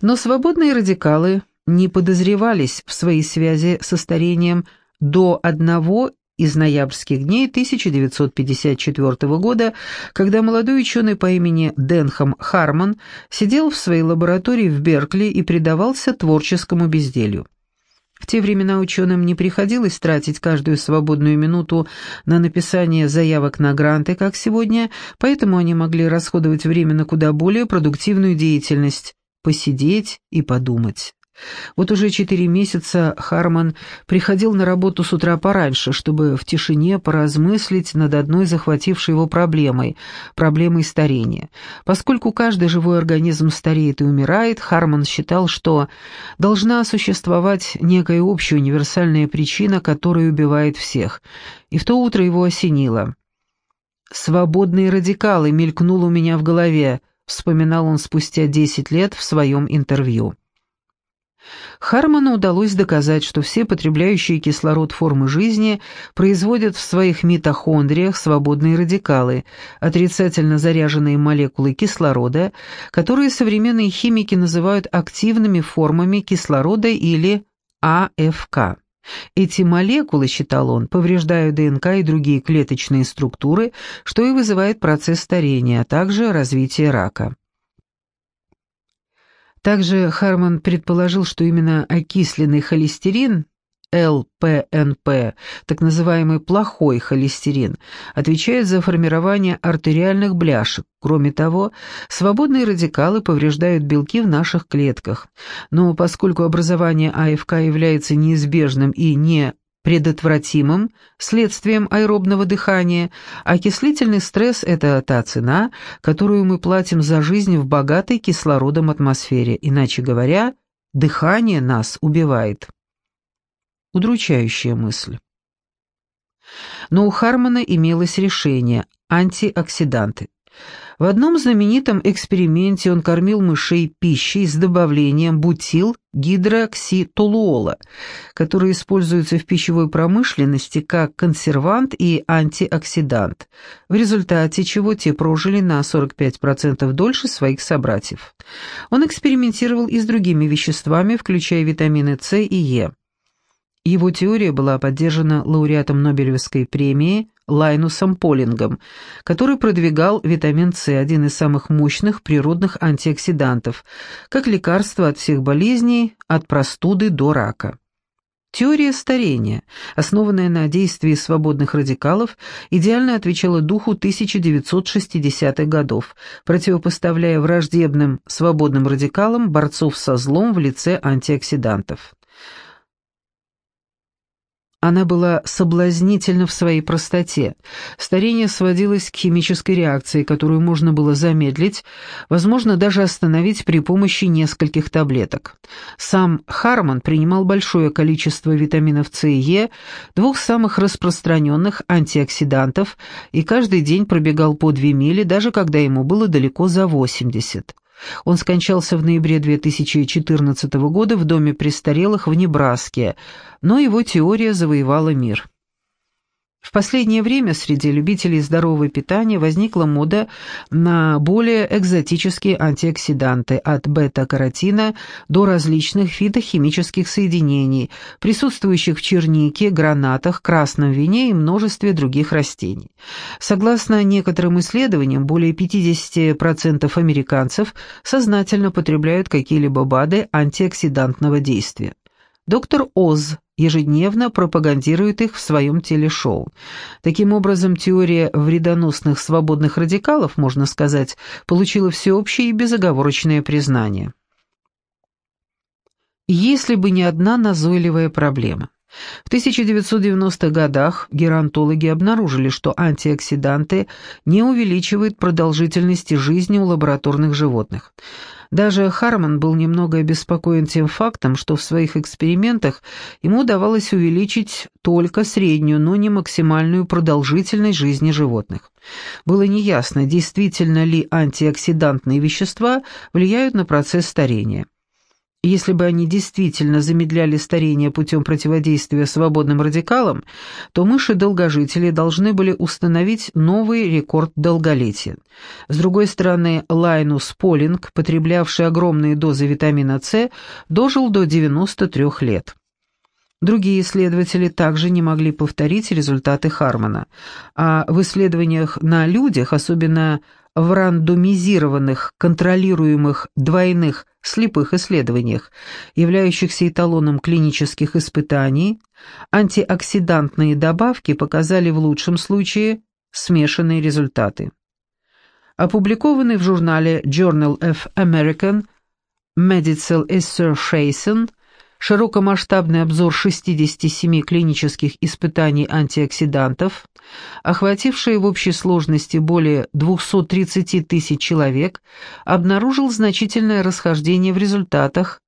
Но свободные радикалы не подозревались в своей связи со старением до одного из ноябрьских дней 1954 года, когда молодой ученый по имени Денхам Харман сидел в своей лаборатории в Беркли и предавался творческому безделью. В те времена ученым не приходилось тратить каждую свободную минуту на написание заявок на гранты, как сегодня, поэтому они могли расходовать время на куда более продуктивную деятельность – посидеть и подумать. Вот уже четыре месяца Харман приходил на работу с утра пораньше, чтобы в тишине поразмыслить над одной захватившей его проблемой – проблемой старения. Поскольку каждый живой организм стареет и умирает, Харман считал, что должна существовать некая общая универсальная причина, которая убивает всех. И в то утро его осенило. «Свободные радикалы» мелькнуло у меня в голове, вспоминал он спустя десять лет в своем интервью. Харману удалось доказать, что все потребляющие кислород формы жизни производят в своих митохондриях свободные радикалы, отрицательно заряженные молекулы кислорода, которые современные химики называют активными формами кислорода или АФК. Эти молекулы, считал он, повреждают ДНК и другие клеточные структуры, что и вызывает процесс старения, а также развитие рака. Также Харман предположил, что именно окисленный холестерин, ЛПНП, так называемый плохой холестерин, отвечает за формирование артериальных бляшек. Кроме того, свободные радикалы повреждают белки в наших клетках. Но поскольку образование АФК является неизбежным и не предотвратимым следствием аэробного дыхания, окислительный стресс – это та цена, которую мы платим за жизнь в богатой кислородом атмосфере, иначе говоря, дыхание нас убивает. Удручающая мысль. Но у Хармана имелось решение – антиоксиданты. В одном знаменитом эксперименте он кормил мышей пищей с добавлением бутилгидрокситолуола, который используется в пищевой промышленности как консервант и антиоксидант, в результате чего те прожили на 45% дольше своих собратьев. Он экспериментировал и с другими веществами, включая витамины С и Е. Его теория была поддержана лауреатом Нобелевской премии Лайнусом Полингом, который продвигал витамин С, один из самых мощных природных антиоксидантов, как лекарство от всех болезней, от простуды до рака. Теория старения, основанная на действии свободных радикалов, идеально отвечала духу 1960-х годов, противопоставляя враждебным свободным радикалам борцов со злом в лице антиоксидантов. Она была соблазнительна в своей простоте. Старение сводилось к химической реакции, которую можно было замедлить, возможно, даже остановить при помощи нескольких таблеток. Сам Харман принимал большое количество витаминов С и Е, двух самых распространенных антиоксидантов, и каждый день пробегал по две мили, даже когда ему было далеко за 80. Он скончался в ноябре 2014 года в доме престарелых в Небраске, но его теория завоевала мир. В последнее время среди любителей здорового питания возникла мода на более экзотические антиоксиданты, от бета-каротина до различных фитохимических соединений, присутствующих в чернике, гранатах, красном вине и множестве других растений. Согласно некоторым исследованиям, более 50% американцев сознательно потребляют какие-либо БАДы антиоксидантного действия. Доктор Оз ежедневно пропагандирует их в своем телешоу. Таким образом, теория вредоносных свободных радикалов, можно сказать, получила всеобщее и безоговорочное признание. Если бы не одна назойливая проблема. В 1990-х годах геронтологи обнаружили, что антиоксиданты не увеличивают продолжительности жизни у лабораторных животных. Даже Харман был немного обеспокоен тем фактом, что в своих экспериментах ему удавалось увеличить только среднюю, но не максимальную продолжительность жизни животных. Было неясно, действительно ли антиоксидантные вещества влияют на процесс старения. Если бы они действительно замедляли старение путем противодействия свободным радикалам, то мыши-долгожители должны были установить новый рекорд долголетия. С другой стороны, Лайнус Полинг, потреблявший огромные дозы витамина С, дожил до 93 лет. Другие исследователи также не могли повторить результаты Хармана, а в исследованиях на людях, особенно в рандомизированных, контролируемых двойных слепых исследованиях, являющихся эталоном клинических испытаний, антиоксидантные добавки показали в лучшем случае смешанные результаты. Опубликованный в журнале Journal of American Medical Association широкомасштабный обзор 67 клинических испытаний антиоксидантов, охвативший в общей сложности более 230 тысяч человек, обнаружил значительное расхождение в результатах.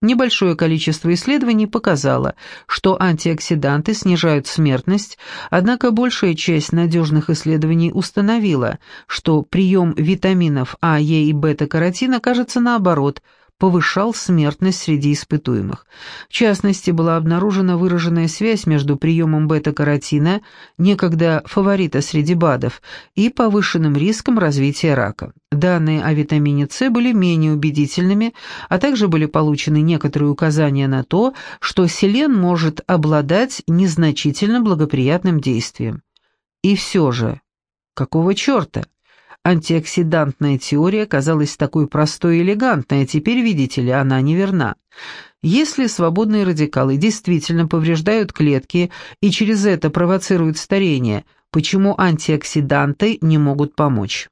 Небольшое количество исследований показало, что антиоксиданты снижают смертность, однако большая часть надежных исследований установила, что прием витаминов А, Е и бета-каротина кажется наоборот – повышал смертность среди испытуемых. В частности, была обнаружена выраженная связь между приемом бета-каротина, некогда фаворита среди БАДов, и повышенным риском развития рака. Данные о витамине С были менее убедительными, а также были получены некоторые указания на то, что селен может обладать незначительно благоприятным действием. И все же, какого черта? Антиоксидантная теория казалась такой простой и элегантной, а теперь, видите ли, она неверна. Если свободные радикалы действительно повреждают клетки и через это провоцируют старение, почему антиоксиданты не могут помочь?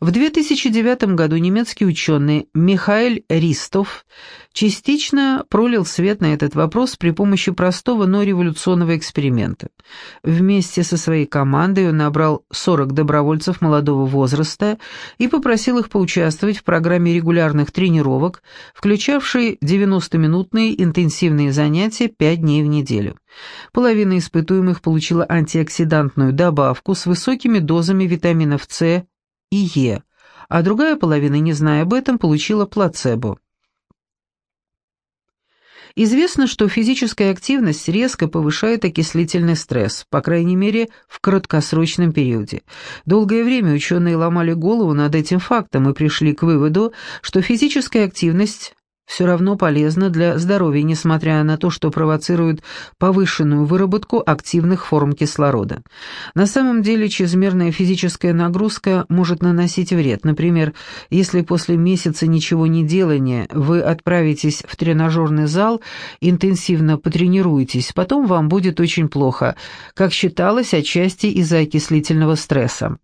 В 2009 году немецкий ученый Михаэль Ристов частично пролил свет на этот вопрос при помощи простого, но революционного эксперимента. Вместе со своей командой он набрал 40 добровольцев молодого возраста и попросил их поучаствовать в программе регулярных тренировок, включавшей 90-минутные интенсивные занятия 5 дней в неделю. Половина испытуемых получила антиоксидантную добавку с высокими дозами витаминов С, и Е, а другая половина, не зная об этом, получила плацебо. Известно, что физическая активность резко повышает окислительный стресс, по крайней мере, в краткосрочном периоде. Долгое время ученые ломали голову над этим фактом и пришли к выводу, что физическая активность все равно полезно для здоровья, несмотря на то, что провоцирует повышенную выработку активных форм кислорода. На самом деле чрезмерная физическая нагрузка может наносить вред. Например, если после месяца ничего не делания вы отправитесь в тренажерный зал, интенсивно потренируетесь, потом вам будет очень плохо, как считалось отчасти из-за окислительного стресса.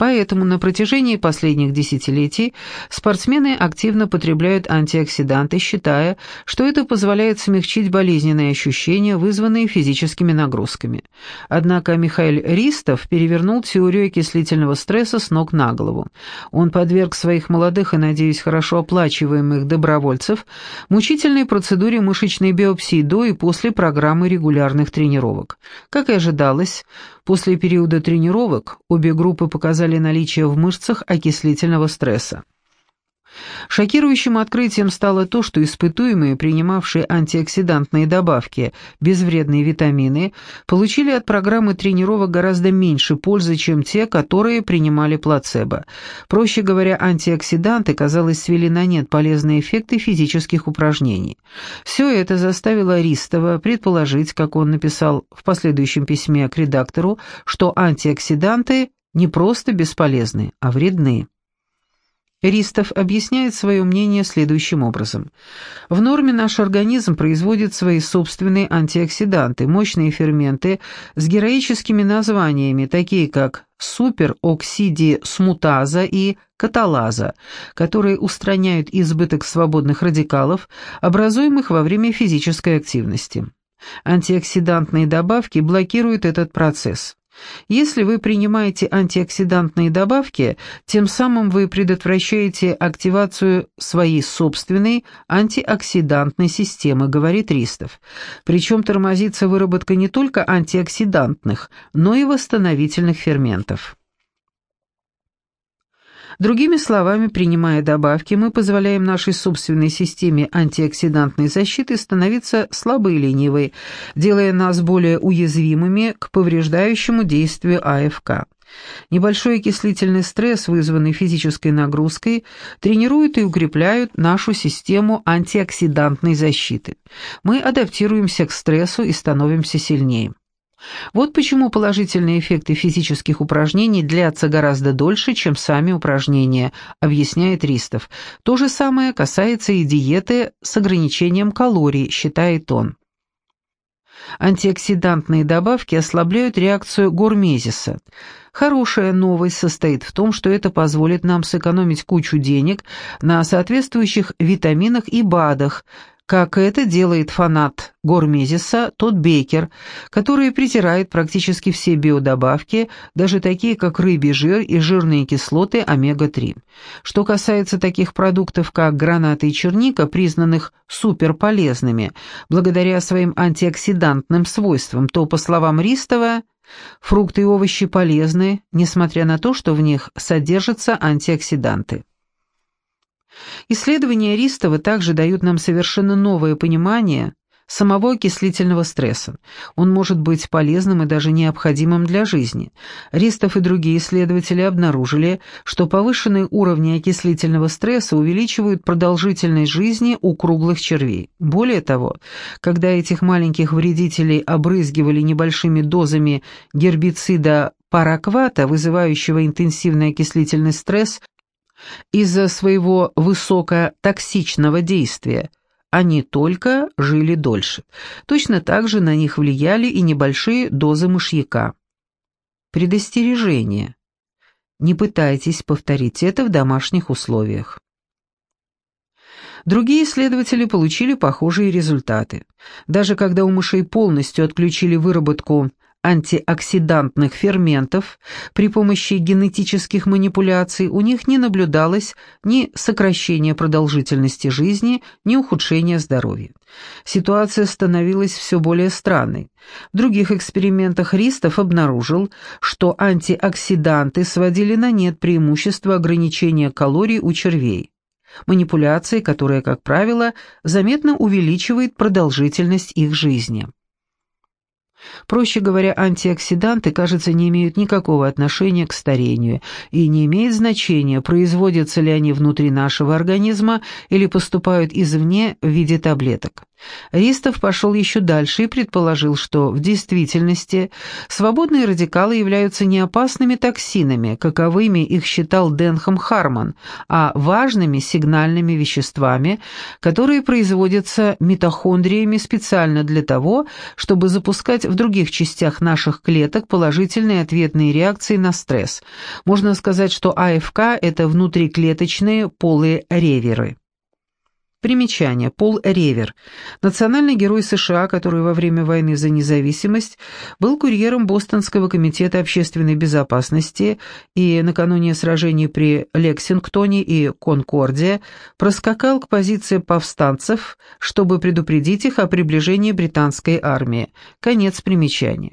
Поэтому на протяжении последних десятилетий спортсмены активно потребляют антиоксиданты, считая, что это позволяет смягчить болезненные ощущения, вызванные физическими нагрузками. Однако Михаил Ристов перевернул теорию окислительного стресса с ног на голову. Он подверг своих молодых и, надеюсь, хорошо оплачиваемых добровольцев мучительной процедуре мышечной биопсии до и после программы регулярных тренировок. Как и ожидалось, после периода тренировок обе группы показали наличие в мышцах окислительного стресса. Шокирующим открытием стало то, что испытуемые, принимавшие антиоксидантные добавки, безвредные витамины, получили от программы тренировок гораздо меньше пользы, чем те, которые принимали плацебо. Проще говоря, антиоксиданты, казалось, свели на нет полезные эффекты физических упражнений. Все это заставило Ристова предположить, как он написал в последующем письме к редактору, что антиоксиданты не просто бесполезны, а вредны. Ристов объясняет свое мнение следующим образом. В норме наш организм производит свои собственные антиоксиданты, мощные ферменты с героическими названиями, такие как супероксидисмутаза и каталаза, которые устраняют избыток свободных радикалов, образуемых во время физической активности. Антиоксидантные добавки блокируют этот процесс. Если вы принимаете антиоксидантные добавки, тем самым вы предотвращаете активацию своей собственной антиоксидантной системы, говорит Ристов. Причем тормозится выработка не только антиоксидантных, но и восстановительных ферментов. Другими словами, принимая добавки, мы позволяем нашей собственной системе антиоксидантной защиты становиться слабой и ленивой, делая нас более уязвимыми к повреждающему действию АФК. Небольшой окислительный стресс, вызванный физической нагрузкой, тренирует и укрепляют нашу систему антиоксидантной защиты. Мы адаптируемся к стрессу и становимся сильнее. Вот почему положительные эффекты физических упражнений длятся гораздо дольше, чем сами упражнения, объясняет Ристов. То же самое касается и диеты с ограничением калорий, считает он. Антиоксидантные добавки ослабляют реакцию гормезиса. Хорошая новость состоит в том, что это позволит нам сэкономить кучу денег на соответствующих витаминах и БАДах, как это делает фанат Гормезиса тот Бейкер, который притирает практически все биодобавки, даже такие как рыбий жир и жирные кислоты омега-3. Что касается таких продуктов, как гранаты и черника, признанных суперполезными благодаря своим антиоксидантным свойствам, то, по словам Ристова, фрукты и овощи полезны, несмотря на то, что в них содержатся антиоксиданты. Исследования Ристова также дают нам совершенно новое понимание самого окислительного стресса. Он может быть полезным и даже необходимым для жизни. Ристов и другие исследователи обнаружили, что повышенные уровни окислительного стресса увеличивают продолжительность жизни у круглых червей. Более того, когда этих маленьких вредителей обрызгивали небольшими дозами гербицида параквата, вызывающего интенсивный окислительный стресс, из-за своего высокотоксичного действия. Они только жили дольше. Точно так же на них влияли и небольшие дозы мышьяка. Предостережение. Не пытайтесь повторить это в домашних условиях. Другие исследователи получили похожие результаты. Даже когда у мышей полностью отключили выработку антиоксидантных ферментов при помощи генетических манипуляций у них не наблюдалось ни сокращения продолжительности жизни, ни ухудшения здоровья. Ситуация становилась все более странной. В других экспериментах Ристов обнаружил, что антиоксиданты сводили на нет преимущество ограничения калорий у червей. Манипуляции, которая, как правило, заметно увеличивает продолжительность их жизни. Проще говоря, антиоксиданты, кажется, не имеют никакого отношения к старению, и не имеет значения, производятся ли они внутри нашего организма или поступают извне в виде таблеток. Ристов пошел еще дальше и предположил, что в действительности свободные радикалы являются не опасными токсинами, каковыми их считал Денхам Харман, а важными сигнальными веществами, которые производятся митохондриями специально для того, чтобы запускать в других частях наших клеток положительные ответные реакции на стресс. Можно сказать, что АФК – это внутриклеточные полые реверы. Примечание. Пол Ревер. Национальный герой США, который во время войны за независимость был курьером Бостонского комитета общественной безопасности и накануне сражений при Лексингтоне и Конкорде проскакал к позиции повстанцев, чтобы предупредить их о приближении британской армии. Конец примечания.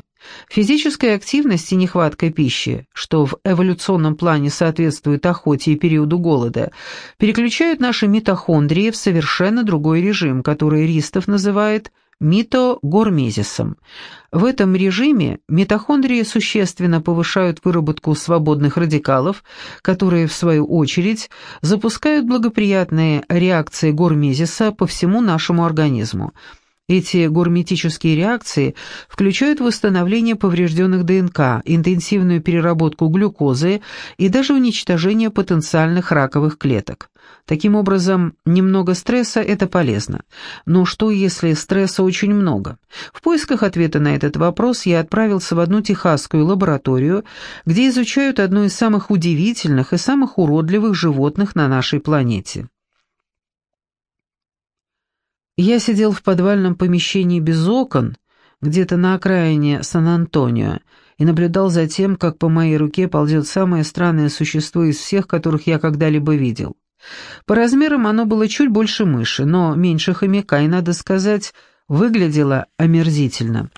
Физическая активность и нехватка пищи, что в эволюционном плане соответствует охоте и периоду голода, переключают наши митохондрии в совершенно другой режим, который Ристов называет митогормезисом. В этом режиме митохондрии существенно повышают выработку свободных радикалов, которые, в свою очередь, запускают благоприятные реакции гормезиса по всему нашему организму – эти гурметические реакции включают восстановление поврежденных ДНК, интенсивную переработку глюкозы и даже уничтожение потенциальных раковых клеток. Таким образом, немного стресса – это полезно. Но что, если стресса очень много? В поисках ответа на этот вопрос я отправился в одну техасскую лабораторию, где изучают одно из самых удивительных и самых уродливых животных на нашей планете. Я сидел в подвальном помещении без окон, где-то на окраине Сан-Антонио, и наблюдал за тем, как по моей руке ползет самое странное существо из всех, которых я когда-либо видел. По размерам оно было чуть больше мыши, но меньше хомяка, и, надо сказать, выглядело омерзительно.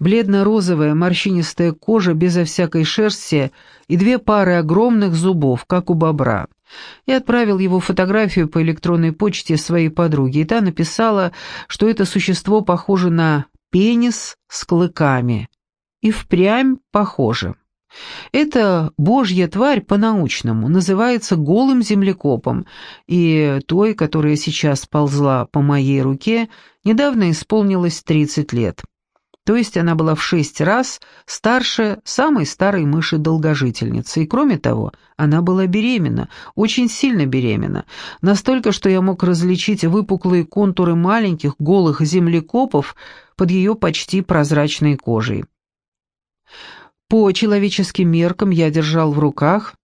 бледно-розовая морщинистая кожа безо всякой шерсти и две пары огромных зубов, как у бобра. Я отправил его фотографию по электронной почте своей подруге, и та написала, что это существо похоже на пенис с клыками. И впрямь похоже. Эта божья тварь по-научному называется голым землекопом, и той, которая сейчас ползла по моей руке, недавно исполнилось 30 лет. То есть она была в шесть раз старше самой старой мыши-долгожительницы. И кроме того, она была беременна, очень сильно беременна. Настолько, что я мог различить выпуклые контуры маленьких голых землекопов под ее почти прозрачной кожей. По человеческим меркам я держал в руках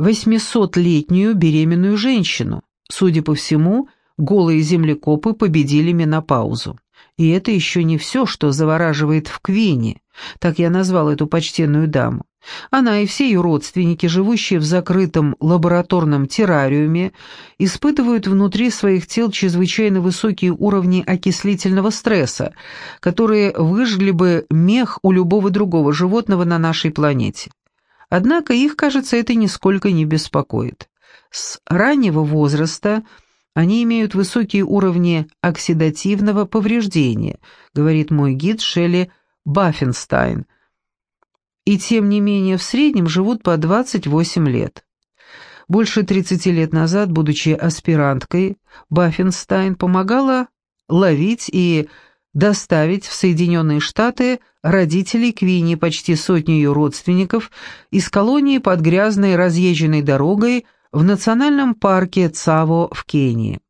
800-летнюю беременную женщину. Судя по всему, голые землекопы победили менопаузу. И это еще не все, что завораживает в Квине, так я назвал эту почтенную даму. Она и все ее родственники, живущие в закрытом лабораторном террариуме, испытывают внутри своих тел чрезвычайно высокие уровни окислительного стресса, которые выжгли бы мех у любого другого животного на нашей планете. Однако их, кажется, это нисколько не беспокоит. С раннего возраста – они имеют высокие уровни оксидативного повреждения, говорит мой гид Шелли Баффенстайн. И тем не менее в среднем живут по 28 лет. Больше 30 лет назад, будучи аспиранткой, Баффенстайн помогала ловить и доставить в Соединенные Штаты родителей Квини, почти сотню ее родственников, из колонии под грязной разъезженной дорогой в национальном парке Цаво в Кении.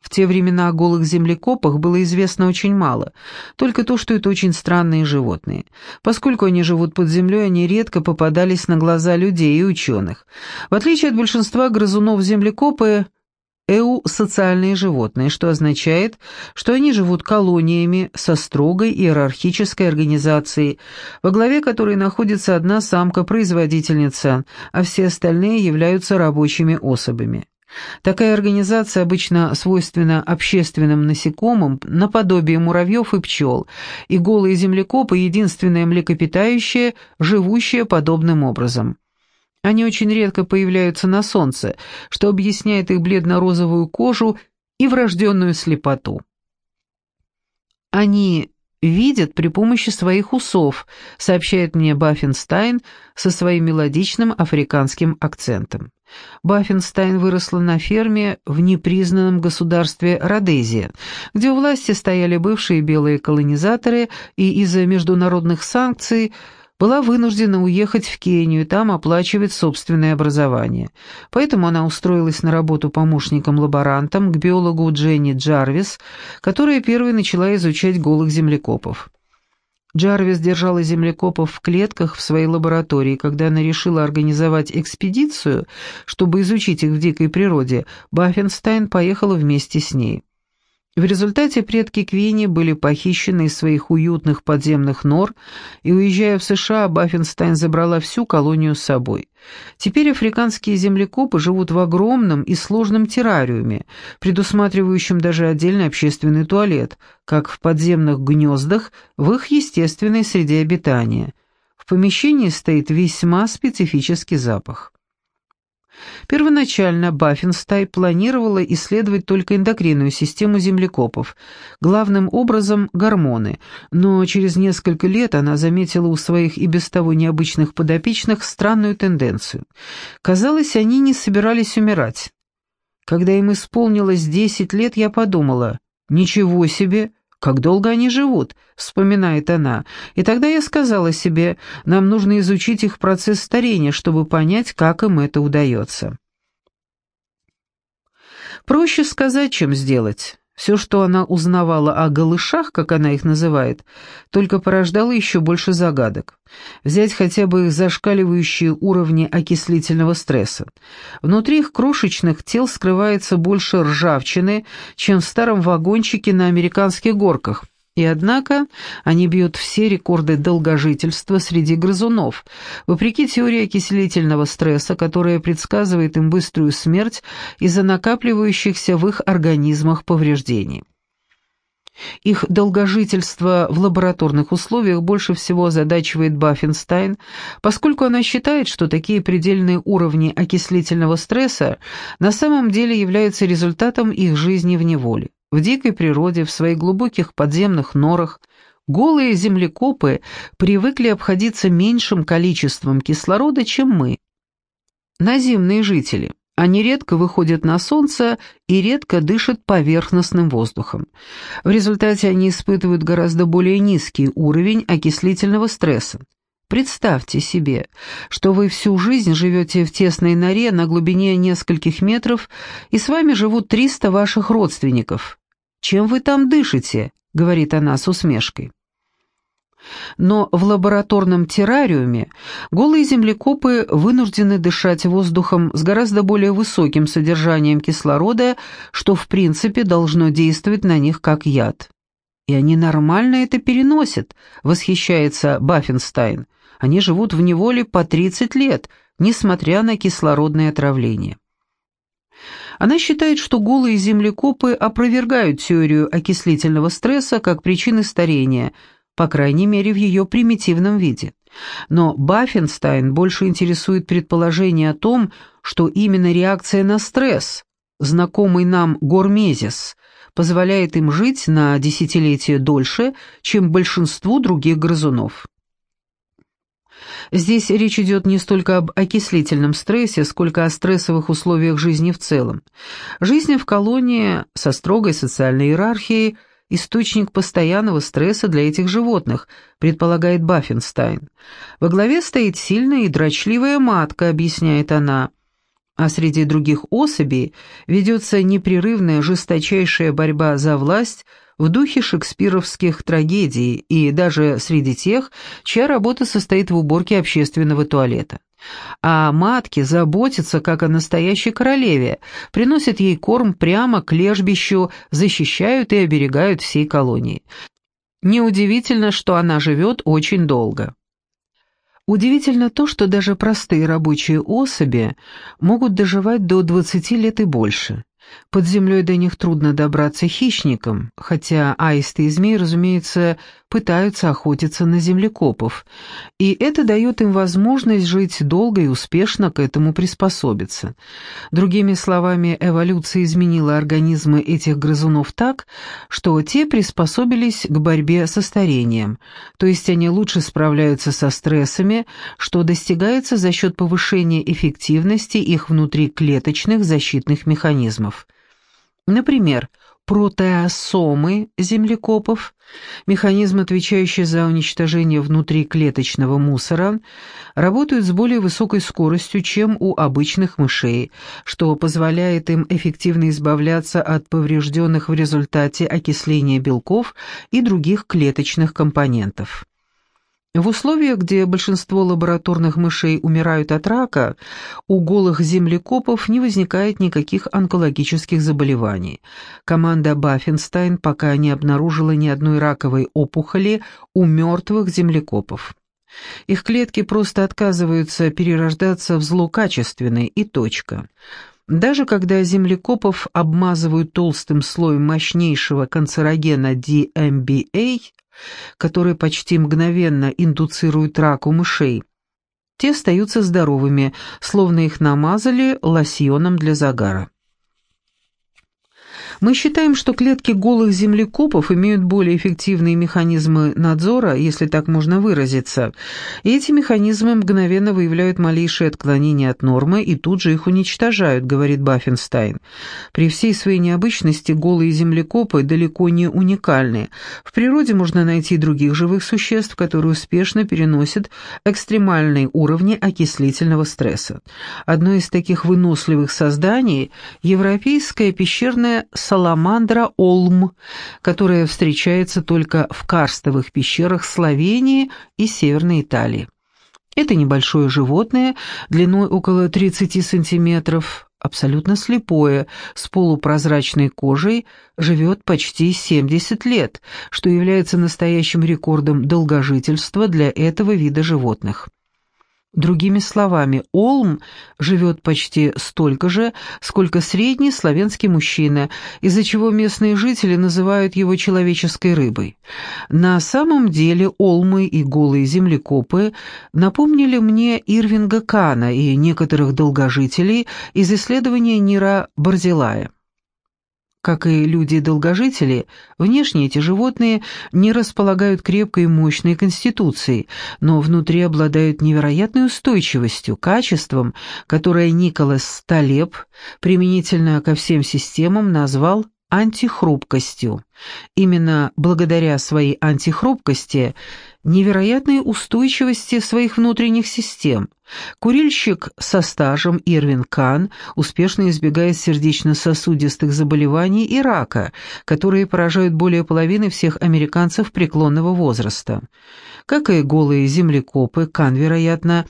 В те времена о голых землекопах было известно очень мало, только то, что это очень странные животные. Поскольку они живут под землей, они редко попадались на глаза людей и ученых. В отличие от большинства грызунов-землекопы, эу-социальные животные, что означает, что они живут колониями со строгой иерархической организацией, во главе которой находится одна самка-производительница, а все остальные являются рабочими особами. Такая организация обычно свойственна общественным насекомым, наподобие муравьев и пчел, и голые землекопы – единственное млекопитающее, живущее подобным образом. Они очень редко появляются на солнце, что объясняет их бледно-розовую кожу и врожденную слепоту. Они видят при помощи своих усов, сообщает мне Баффенстайн со своим мелодичным африканским акцентом. Баффенстайн выросла на ферме в непризнанном государстве Родезия, где у власти стояли бывшие белые колонизаторы, и из-за международных санкций – была вынуждена уехать в Кению, там оплачивать собственное образование. Поэтому она устроилась на работу помощником-лаборантом к биологу Дженни Джарвис, которая первой начала изучать голых землекопов. Джарвис держала землекопов в клетках в своей лаборатории. Когда она решила организовать экспедицию, чтобы изучить их в дикой природе, Баффенстайн поехала вместе с ней. В результате предки Квини были похищены из своих уютных подземных нор, и, уезжая в США, Баффенстайн забрала всю колонию с собой. Теперь африканские землекопы живут в огромном и сложном террариуме, предусматривающем даже отдельный общественный туалет, как в подземных гнездах в их естественной среде обитания. В помещении стоит весьма специфический запах. Первоначально Баффинстай планировала исследовать только эндокринную систему землекопов, главным образом гормоны, но через несколько лет она заметила у своих и без того необычных подопечных странную тенденцию. Казалось, они не собирались умирать. Когда им исполнилось 10 лет, я подумала, «Ничего себе! Как долго они живут?» — вспоминает она. И тогда я сказала себе, нам нужно изучить их процесс старения, чтобы понять, как им это удается. Проще сказать, чем сделать. Все, что она узнавала о голышах, как она их называет, только порождало еще больше загадок. Взять хотя бы их зашкаливающие уровни окислительного стресса. Внутри их крошечных тел скрывается больше ржавчины, чем в старом вагончике на американских горках – и однако они бьют все рекорды долгожительства среди грызунов, вопреки теории окислительного стресса, которая предсказывает им быструю смерть из-за накапливающихся в их организмах повреждений. Их долгожительство в лабораторных условиях больше всего озадачивает Баффенстайн, поскольку она считает, что такие предельные уровни окислительного стресса на самом деле являются результатом их жизни в неволе. В дикой природе, в своих глубоких подземных норах, голые землекопы привыкли обходиться меньшим количеством кислорода, чем мы. Наземные жители. Они редко выходят на солнце и редко дышат поверхностным воздухом. В результате они испытывают гораздо более низкий уровень окислительного стресса. Представьте себе, что вы всю жизнь живете в тесной норе на глубине нескольких метров, и с вами живут 300 ваших родственников. «Чем вы там дышите?» — говорит она с усмешкой. Но в лабораторном террариуме голые землекопы вынуждены дышать воздухом с гораздо более высоким содержанием кислорода, что в принципе должно действовать на них как яд. И они нормально это переносят, восхищается Баффенстайн. Они живут в неволе по 30 лет, несмотря на кислородное отравление. Она считает, что голые землекопы опровергают теорию окислительного стресса как причины старения – по крайней мере в ее примитивном виде. Но Баффенстайн больше интересует предположение о том, что именно реакция на стресс, знакомый нам гормезис, позволяет им жить на десятилетия дольше, чем большинству других грызунов. Здесь речь идет не столько об окислительном стрессе, сколько о стрессовых условиях жизни в целом. Жизнь в колонии со строгой социальной иерархией – источник постоянного стресса для этих животных, предполагает Баффенстайн. Во главе стоит сильная и дрочливая матка, объясняет она. А среди других особей ведется непрерывная жесточайшая борьба за власть в духе шекспировских трагедий и даже среди тех, чья работа состоит в уборке общественного туалета. А матки заботятся, как о настоящей королеве, приносят ей корм прямо к лежбищу, защищают и оберегают всей колонии. Неудивительно, что она живет очень долго. Удивительно то, что даже простые рабочие особи могут доживать до 20 лет и больше. Под землей до них трудно добраться хищникам, хотя аисты и змеи, разумеется, пытаются охотиться на землекопов, и это дает им возможность жить долго и успешно к этому приспособиться. Другими словами, эволюция изменила организмы этих грызунов так, что те приспособились к борьбе со старением, то есть они лучше справляются со стрессами, что достигается за счет повышения эффективности их внутриклеточных защитных механизмов. Например, протеосомы землекопов, механизм, отвечающий за уничтожение внутриклеточного мусора, работают с более высокой скоростью, чем у обычных мышей, что позволяет им эффективно избавляться от поврежденных в результате окисления белков и других клеточных компонентов. В условиях, где большинство лабораторных мышей умирают от рака, у голых землекопов не возникает никаких онкологических заболеваний. Команда Баффенстайн пока не обнаружила ни одной раковой опухоли у мертвых землекопов. Их клетки просто отказываются перерождаться в злокачественные, и точка. Даже когда землекопов обмазывают толстым слоем мощнейшего канцерогена DMBA, который почти мгновенно индуцирует рак у мышей. Те остаются здоровыми, словно их намазали лосьоном для загара. Мы считаем, что клетки голых землекопов имеют более эффективные механизмы надзора, если так можно выразиться, эти механизмы мгновенно выявляют малейшие отклонения от нормы и тут же их уничтожают, говорит Баффенстайн. При всей своей необычности голые землекопы далеко не уникальны. В природе можно найти других живых существ, которые успешно переносят экстремальные уровни окислительного стресса. Одно из таких выносливых созданий – европейская пещерная саламандра олм, которая встречается только в карстовых пещерах Словении и Северной Италии. Это небольшое животное, длиной около 30 сантиметров, абсолютно слепое, с полупрозрачной кожей, живет почти 70 лет, что является настоящим рекордом долгожительства для этого вида животных. Другими словами, Олм живет почти столько же, сколько средний славянский мужчина, из-за чего местные жители называют его человеческой рыбой. На самом деле Олмы и голые землекопы напомнили мне Ирвинга Кана и некоторых долгожителей из исследования Нира Барзилая. Как и люди-долгожители, внешне эти животные не располагают крепкой и мощной конституцией, но внутри обладают невероятной устойчивостью, качеством, которое Николас Талеб применительно ко всем системам назвал антихрупкостью. Именно благодаря своей антихрупкости, невероятной устойчивости своих внутренних систем, курильщик со стажем Ирвин Кан успешно избегает сердечно-сосудистых заболеваний и рака, которые поражают более половины всех американцев преклонного возраста. Как и голые землекопы, Кан, вероятно,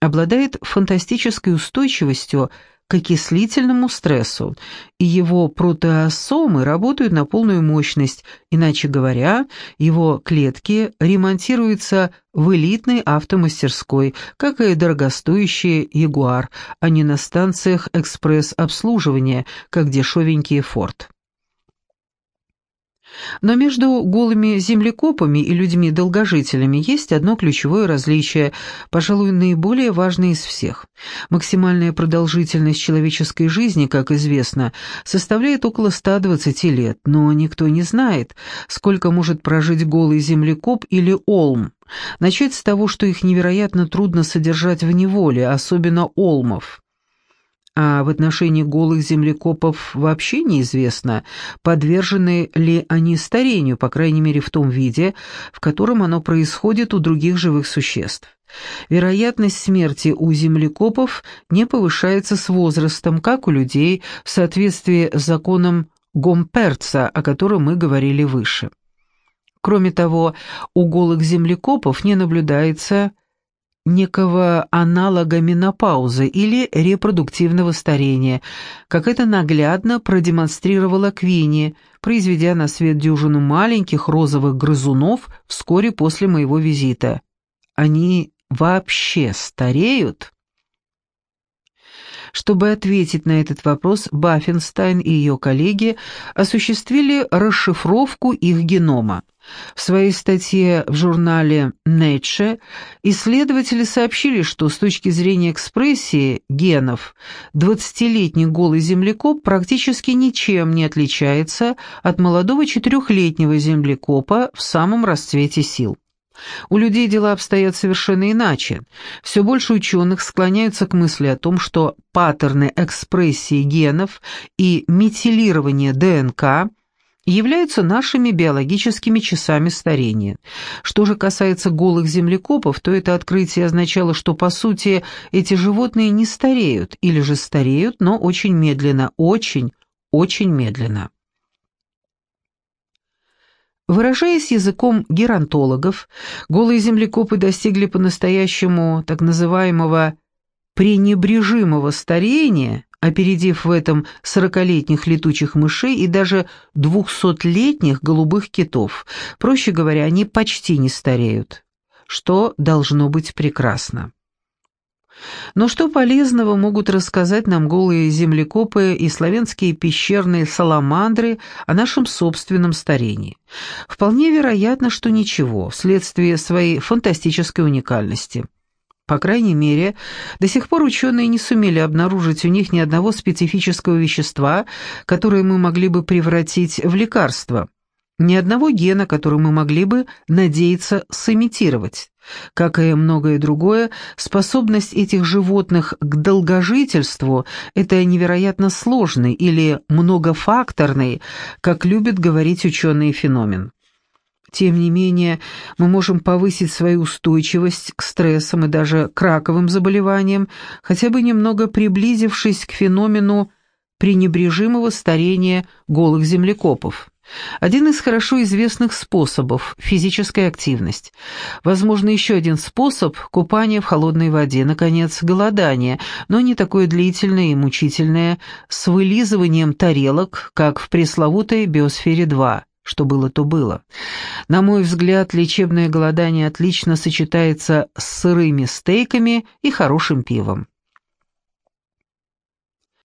обладает фантастической устойчивостью к окислительному стрессу, и его протеосомы работают на полную мощность, иначе говоря, его клетки ремонтируются в элитной автомастерской, как и дорогостоящий Ягуар, а не на станциях экспресс-обслуживания, как дешевенький Форд. Но между голыми землекопами и людьми-долгожителями есть одно ключевое различие, пожалуй, наиболее важное из всех. Максимальная продолжительность человеческой жизни, как известно, составляет около 120 лет, но никто не знает, сколько может прожить голый землекоп или олм. Начать с того, что их невероятно трудно содержать в неволе, особенно олмов а в отношении голых землекопов вообще неизвестно, подвержены ли они старению, по крайней мере в том виде, в котором оно происходит у других живых существ. Вероятность смерти у землекопов не повышается с возрастом, как у людей, в соответствии с законом Гомперца, о котором мы говорили выше. Кроме того, у голых землекопов не наблюдается некого аналога менопаузы или репродуктивного старения, как это наглядно продемонстрировала Квинни, произведя на свет дюжину маленьких розовых грызунов вскоре после моего визита. Они вообще стареют? Чтобы ответить на этот вопрос, Баффенстайн и ее коллеги осуществили расшифровку их генома. В своей статье в журнале Nature исследователи сообщили, что с точки зрения экспрессии генов 20-летний голый землекоп практически ничем не отличается от молодого четырехлетнего землекопа в самом расцвете сил. У людей дела обстоят совершенно иначе. Все больше ученых склоняются к мысли о том, что паттерны экспрессии генов и метилирования ДНК являются нашими биологическими часами старения. Что же касается голых землекопов, то это открытие означало, что, по сути, эти животные не стареют, или же стареют, но очень медленно, очень, очень медленно. Выражаясь языком геронтологов, голые землекопы достигли по-настоящему так называемого пренебрежимого старения, опередив в этом сорокалетних летучих мышей и даже двухсотлетних голубых китов. Проще говоря, они почти не стареют, что должно быть прекрасно. Но что полезного могут рассказать нам голые землекопы и славянские пещерные саламандры о нашем собственном старении? Вполне вероятно, что ничего, вследствие своей фантастической уникальности. По крайней мере, до сих пор ученые не сумели обнаружить у них ни одного специфического вещества, которое мы могли бы превратить в лекарство, ни одного гена, который мы могли бы надеяться сымитировать. Как и многое другое, способность этих животных к долгожительству – это невероятно сложный или многофакторный, как любят говорить ученые, феномен. Тем не менее, мы можем повысить свою устойчивость к стрессам и даже к раковым заболеваниям, хотя бы немного приблизившись к феномену пренебрежимого старения голых землекопов. Один из хорошо известных способов – физическая активность. Возможно, еще один способ – купание в холодной воде. Наконец, голодание, но не такое длительное и мучительное, с вылизыванием тарелок, как в пресловутой «Биосфере-2». Что было, то было. На мой взгляд, лечебное голодание отлично сочетается с сырыми стейками и хорошим пивом.